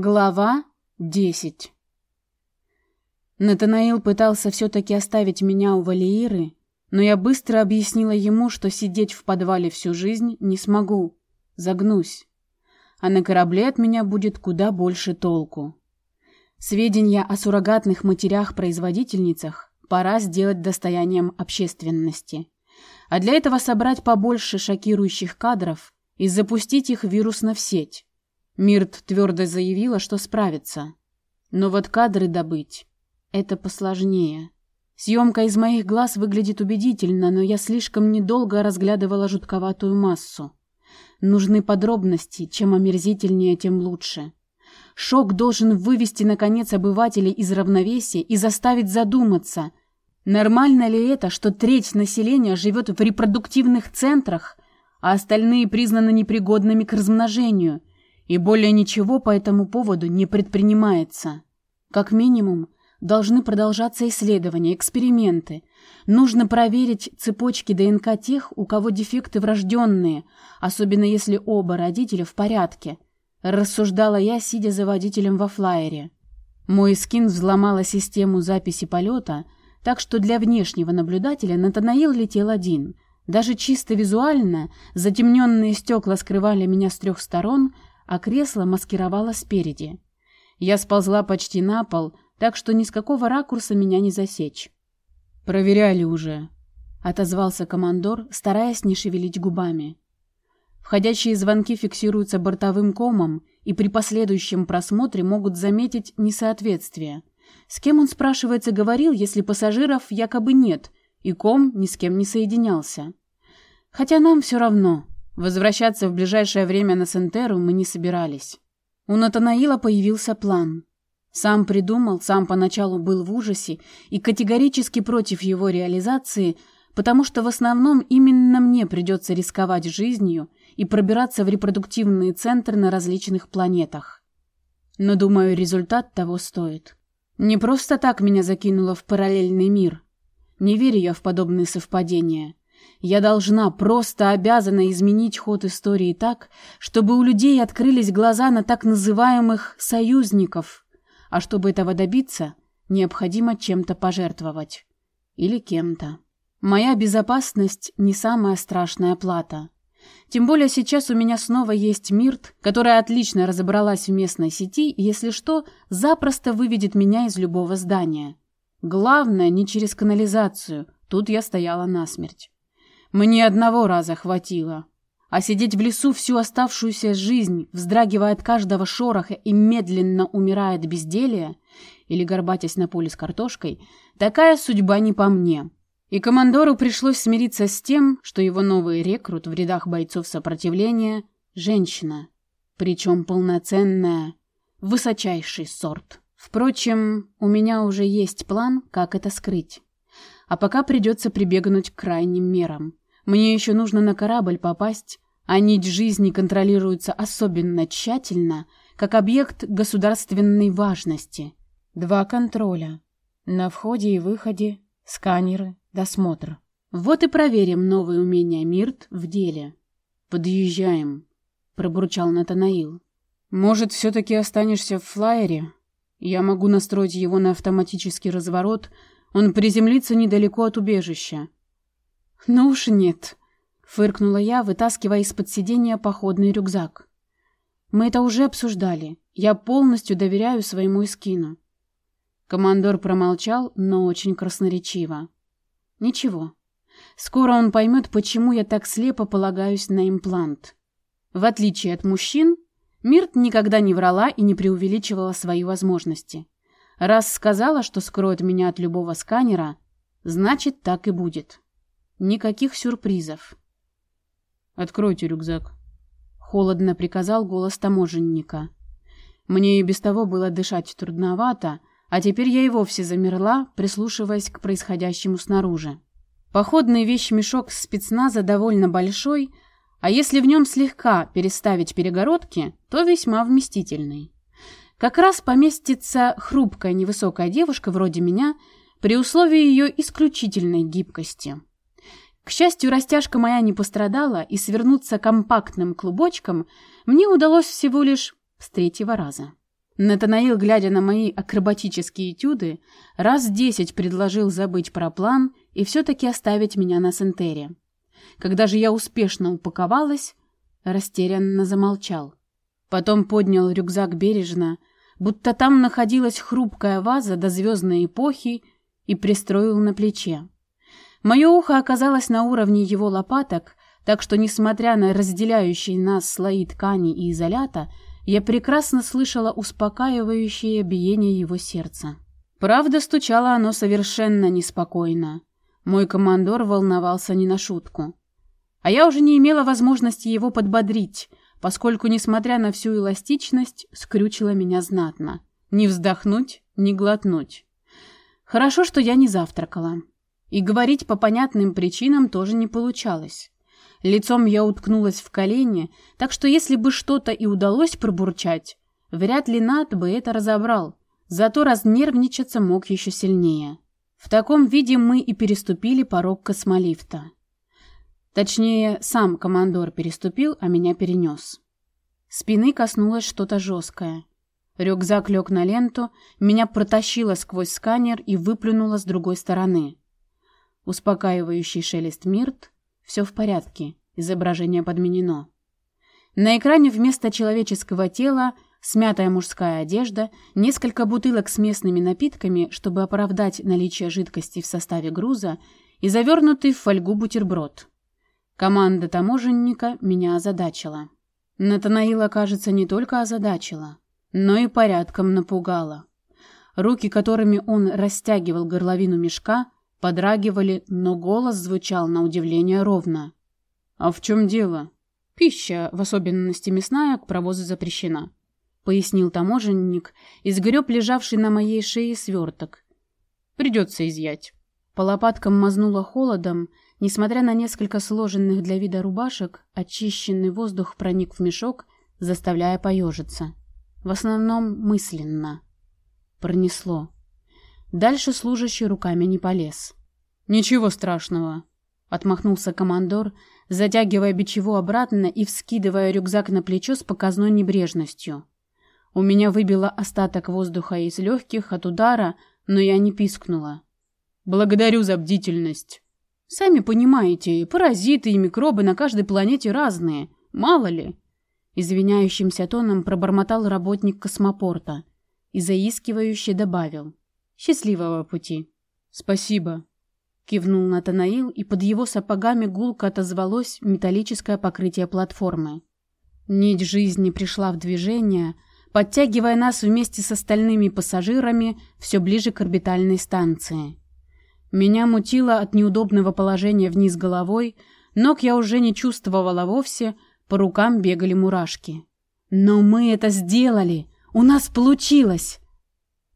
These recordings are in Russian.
Глава 10 Натанаил пытался все-таки оставить меня у Валииры, но я быстро объяснила ему, что сидеть в подвале всю жизнь не смогу, загнусь, а на корабле от меня будет куда больше толку. Сведения о суррогатных матерях-производительницах пора сделать достоянием общественности, а для этого собрать побольше шокирующих кадров и запустить их вирусно в сеть Мирт твердо заявила, что справится. Но вот кадры добыть — это посложнее. Съемка из моих глаз выглядит убедительно, но я слишком недолго разглядывала жутковатую массу. Нужны подробности, чем омерзительнее, тем лучше. Шок должен вывести, наконец, обывателей из равновесия и заставить задуматься, нормально ли это, что треть населения живет в репродуктивных центрах, а остальные признаны непригодными к размножению, и более ничего по этому поводу не предпринимается. Как минимум, должны продолжаться исследования, эксперименты. Нужно проверить цепочки ДНК тех, у кого дефекты врожденные, особенно если оба родителя в порядке. Рассуждала я, сидя за водителем во флайере. Мой скин взломала систему записи полета, так что для внешнего наблюдателя Натанаил летел один. Даже чисто визуально затемненные стекла скрывали меня с трех сторон – а кресло маскировало спереди. Я сползла почти на пол, так что ни с какого ракурса меня не засечь. «Проверяли уже», — отозвался командор, стараясь не шевелить губами. Входящие звонки фиксируются бортовым комом и при последующем просмотре могут заметить несоответствие. С кем он, спрашивается, говорил, если пассажиров якобы нет, и ком ни с кем не соединялся? Хотя нам все равно. Возвращаться в ближайшее время на Сентеру мы не собирались. У Натанаила появился план. Сам придумал, сам поначалу был в ужасе и категорически против его реализации, потому что в основном именно мне придется рисковать жизнью и пробираться в репродуктивные центры на различных планетах. Но, думаю, результат того стоит. Не просто так меня закинуло в параллельный мир. Не верю я в подобные совпадения. Я должна, просто обязана изменить ход истории так, чтобы у людей открылись глаза на так называемых «союзников». А чтобы этого добиться, необходимо чем-то пожертвовать. Или кем-то. Моя безопасность не самая страшная плата. Тем более сейчас у меня снова есть Мирт, которая отлично разобралась в местной сети и, если что, запросто выведет меня из любого здания. Главное, не через канализацию. Тут я стояла насмерть. Мне одного раза хватило. А сидеть в лесу всю оставшуюся жизнь, вздрагивая от каждого шороха и медленно умирая от безделия, или горбатясь на поле с картошкой, такая судьба не по мне. И командору пришлось смириться с тем, что его новый рекрут в рядах бойцов сопротивления – женщина, причем полноценная, высочайший сорт. Впрочем, у меня уже есть план, как это скрыть. А пока придется прибегнуть к крайним мерам. Мне еще нужно на корабль попасть, а нить жизни контролируется особенно тщательно, как объект государственной важности. Два контроля. На входе и выходе, сканеры, досмотр. Вот и проверим новые умения Мирт в деле. Подъезжаем, пробурчал Натанаил. Может, все-таки останешься в флайере? Я могу настроить его на автоматический разворот, он приземлится недалеко от убежища. «Ну уж нет», — фыркнула я, вытаскивая из-под сиденья походный рюкзак. «Мы это уже обсуждали. Я полностью доверяю своему эскину». Командор промолчал, но очень красноречиво. «Ничего. Скоро он поймет, почему я так слепо полагаюсь на имплант. В отличие от мужчин, Мирт никогда не врала и не преувеличивала свои возможности. Раз сказала, что скроет меня от любого сканера, значит, так и будет». Никаких сюрпризов. «Откройте рюкзак», — холодно приказал голос таможенника. Мне и без того было дышать трудновато, а теперь я и вовсе замерла, прислушиваясь к происходящему снаружи. Походный вещмешок спецназа довольно большой, а если в нем слегка переставить перегородки, то весьма вместительный. Как раз поместится хрупкая невысокая девушка вроде меня при условии ее исключительной гибкости. К счастью, растяжка моя не пострадала, и свернуться компактным клубочком мне удалось всего лишь с третьего раза. Натанаил, глядя на мои акробатические этюды, раз десять предложил забыть про план и все-таки оставить меня на Сентере. Когда же я успешно упаковалась, растерянно замолчал. Потом поднял рюкзак бережно, будто там находилась хрупкая ваза до звездной эпохи, и пристроил на плече. Мое ухо оказалось на уровне его лопаток, так что, несмотря на разделяющие нас слои ткани и изолята, я прекрасно слышала успокаивающее биение его сердца. Правда, стучало оно совершенно неспокойно. Мой командор волновался не на шутку. А я уже не имела возможности его подбодрить, поскольку, несмотря на всю эластичность, скрючила меня знатно. Ни вздохнуть, ни глотнуть. Хорошо, что я не завтракала. И говорить по понятным причинам тоже не получалось. Лицом я уткнулась в колени, так что если бы что-то и удалось пробурчать, вряд ли Над бы это разобрал, зато разнервничаться мог еще сильнее. В таком виде мы и переступили порог космолифта. Точнее, сам командор переступил, а меня перенес. Спины коснулось что-то жесткое. Рюкзак лег на ленту, меня протащило сквозь сканер и выплюнуло с другой стороны. Успокаивающий шелест мирт. Все в порядке, изображение подменено. На экране вместо человеческого тела смятая мужская одежда, несколько бутылок с местными напитками, чтобы оправдать наличие жидкости в составе груза, и завернутый в фольгу бутерброд. Команда таможенника меня озадачила. Натанаила, кажется, не только озадачила, но и порядком напугала. Руки, которыми он растягивал горловину мешка, подрагивали, но голос звучал на удивление ровно. «А в чем дело? Пища, в особенности мясная, к провозу запрещена», — пояснил таможенник и сгреб лежавший на моей шее сверток. «Придется изъять». По лопаткам мазнуло холодом, Несмотря на несколько сложенных для вида рубашек, очищенный воздух проник в мешок, заставляя поежиться. В основном мысленно. Пронесло. Дальше служащий руками не полез. «Ничего страшного», — отмахнулся командор, затягивая бичеву обратно и вскидывая рюкзак на плечо с показной небрежностью. У меня выбило остаток воздуха из легких от удара, но я не пискнула. «Благодарю за бдительность». Сами понимаете, паразиты и микробы на каждой планете разные. Мало ли. Извиняющимся тоном пробормотал работник космопорта и заискивающе добавил. Счастливого пути. Спасибо. Кивнул Натанаил, и под его сапогами гулко отозвалось металлическое покрытие платформы. Нить жизни пришла в движение, подтягивая нас вместе с остальными пассажирами все ближе к орбитальной станции. Меня мутило от неудобного положения вниз головой, ног я уже не чувствовала вовсе, по рукам бегали мурашки. Но мы это сделали! У нас получилось!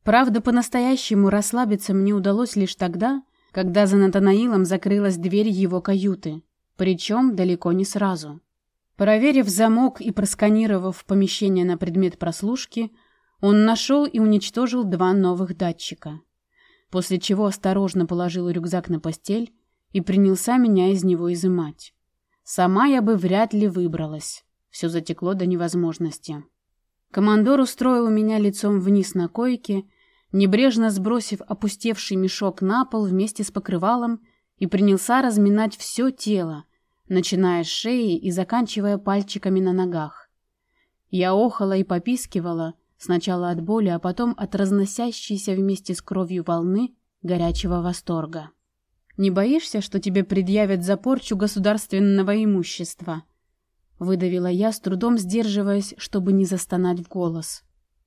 Правда, по-настоящему расслабиться мне удалось лишь тогда, когда за Натанаилом закрылась дверь его каюты, причем далеко не сразу. Проверив замок и просканировав помещение на предмет прослушки, он нашел и уничтожил два новых датчика после чего осторожно положил рюкзак на постель и принялся меня из него изымать. Сама я бы вряд ли выбралась. Все затекло до невозможности. Командор устроил меня лицом вниз на койке, небрежно сбросив опустевший мешок на пол вместе с покрывалом и принялся разминать все тело, начиная с шеи и заканчивая пальчиками на ногах. Я охала и попискивала, Сначала от боли, а потом от разносящейся вместе с кровью волны горячего восторга. «Не боишься, что тебе предъявят за порчу государственного имущества?» Выдавила я, с трудом сдерживаясь, чтобы не застонать в голос.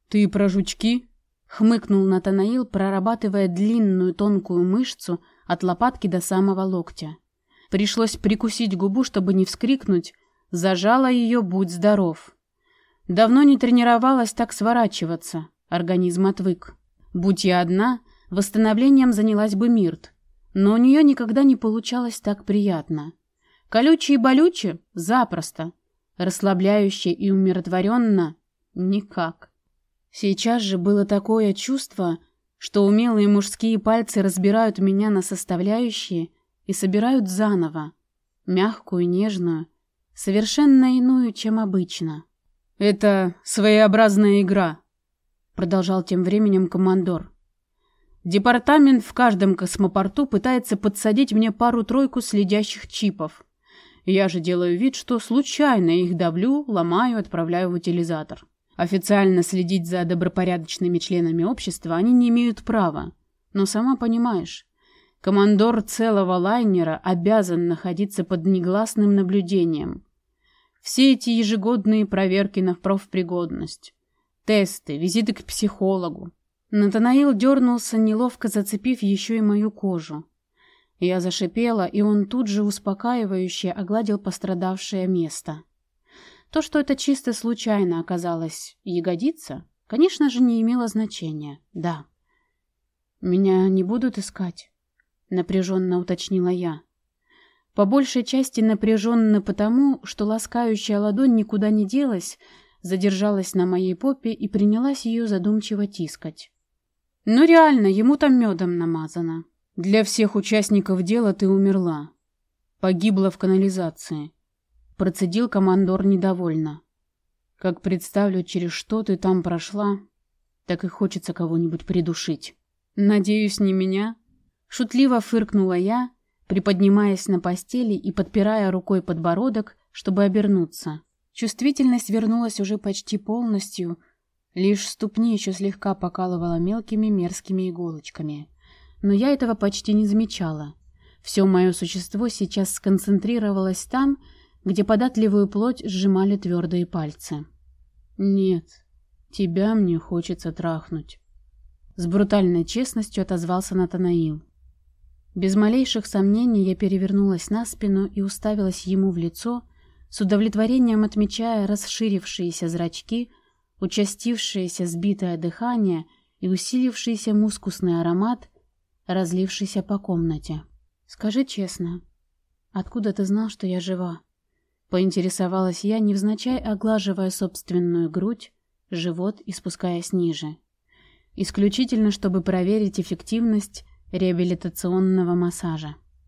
«Ты про жучки?» — хмыкнул Натанаил, прорабатывая длинную тонкую мышцу от лопатки до самого локтя. Пришлось прикусить губу, чтобы не вскрикнуть. Зажала ее «Будь здоров!» Давно не тренировалась так сворачиваться. Организм отвык. Будь я одна, восстановлением занялась бы Мирт. Но у нее никогда не получалось так приятно. Колючие и болючие — запросто. Расслабляюще и умиротворенно — никак. Сейчас же было такое чувство, что умелые мужские пальцы разбирают меня на составляющие и собирают заново. Мягкую, нежную, совершенно иную, чем обычно. Это своеобразная игра. продолжал тем временем командор. Департамент в каждом космопорту пытается подсадить мне пару-тройку следящих чипов. Я же делаю вид, что случайно их давлю, ломаю, отправляю в утилизатор. Официально следить за добропорядочными членами общества они не имеют права. Но сама понимаешь, командор целого лайнера обязан находиться под негласным наблюдением. Все эти ежегодные проверки на профпригодность, тесты, визиты к психологу. Натанаил дернулся, неловко зацепив еще и мою кожу. Я зашипела, и он тут же успокаивающе огладил пострадавшее место. То, что это чисто случайно оказалось ягодица, конечно же, не имело значения, да. «Меня не будут искать?» — напряженно уточнила я. По большей части напряженно потому, что ласкающая ладонь никуда не делась, задержалась на моей попе и принялась ее задумчиво тискать. «Ну реально, ему там медом намазано. Для всех участников дела ты умерла. Погибла в канализации. Процедил командор недовольно. Как представлю, через что ты там прошла, так и хочется кого-нибудь придушить. Надеюсь, не меня? Шутливо фыркнула я, приподнимаясь на постели и подпирая рукой подбородок, чтобы обернуться. Чувствительность вернулась уже почти полностью, лишь ступни еще слегка покалывала мелкими мерзкими иголочками но я этого почти не замечала. Все мое существо сейчас сконцентрировалось там, где податливую плоть сжимали твердые пальцы. «Нет, тебя мне хочется трахнуть», — с брутальной честностью отозвался Натанаил. Без малейших сомнений я перевернулась на спину и уставилась ему в лицо, с удовлетворением отмечая расширившиеся зрачки, участившееся сбитое дыхание и усилившийся мускусный аромат, разлившийся по комнате. «Скажи честно, откуда ты знал, что я жива?» Поинтересовалась я, невзначай оглаживая собственную грудь, живот и спускаясь ниже. Исключительно, чтобы проверить эффективность реабилитационного массажа.